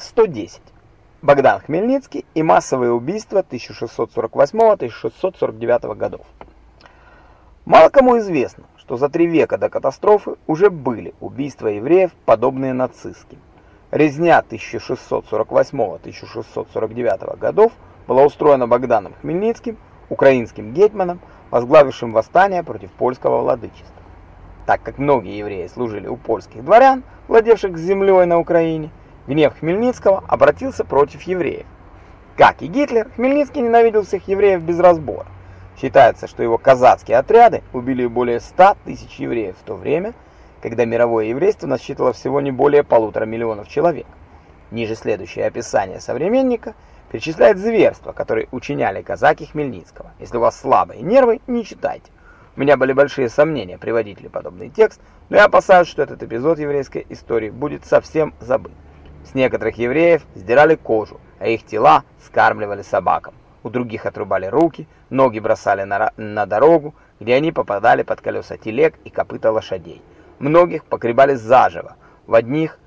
110. Богдан Хмельницкий и массовые убийства 1648-1649 годов. Мало кому известно, что за три века до катастрофы уже были убийства евреев, подобные нацистским. Резня 1648-1649 годов была устроена Богданом Хмельницким, украинским гетманом, возглавившим восстание против польского владычества. Так как многие евреи служили у польских дворян, владевших землей на Украине, Гнев Хмельницкого обратился против евреев. Как и Гитлер, Хмельницкий ненавидел всех евреев без разбора. Считается, что его казацкие отряды убили более 100 тысяч евреев в то время, когда мировое еврейство насчитывало всего не более полутора миллионов человек. Ниже следующее описание современника перечисляет зверства, которые учиняли казаки Хмельницкого. Если у вас слабые нервы, не читайте. У меня были большие сомнения приводить ли подобный текст, но я опасаюсь, что этот эпизод еврейской истории будет совсем забыт. С некоторых евреев сдирали кожу, а их тела скармливали собакам. У других отрубали руки, ноги бросали на, на дорогу, где они попадали под колеса телег и копыта лошадей. Многих погребали заживо. В одних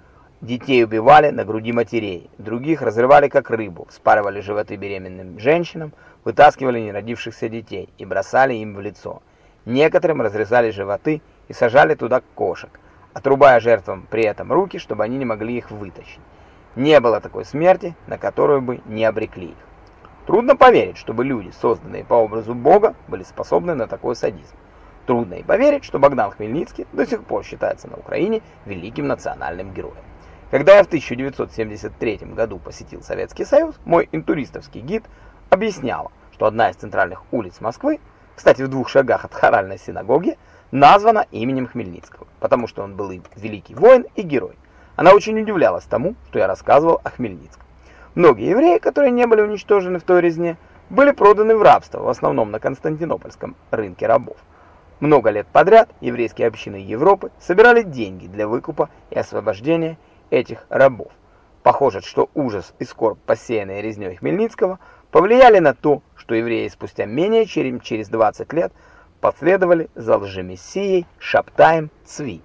детей убивали на груди матерей, других разрывали как рыбу, спаривали животы беременным женщинам, вытаскивали неродившихся детей и бросали им в лицо. Некоторым разрезали животы и сажали туда кошек отрубая жертвам при этом руки, чтобы они не могли их вытащить. Не было такой смерти, на которую бы не обрекли их. Трудно поверить, чтобы люди, созданные по образу Бога, были способны на такой садизм. Трудно и поверить, что Богдан Хмельницкий до сих пор считается на Украине великим национальным героем. Когда я в 1973 году посетил Советский Союз, мой интуристовский гид объяснял, что одна из центральных улиц Москвы, кстати, в двух шагах от хоральной синагоги, названа именем Хмельницкого, потому что он был и великий воин, и герой. Она очень удивлялась тому, что я рассказывал о Хмельницком. Многие евреи, которые не были уничтожены в той резне, были проданы в рабство, в основном на Константинопольском рынке рабов. Много лет подряд еврейские общины Европы собирали деньги для выкупа и освобождения этих рабов. Похоже, что ужас и скорбь, посеянные резней Хмельницкого, повлияли на то, что евреи спустя менее чем через 20 лет последовали за лжемессией Шаптаем Цви.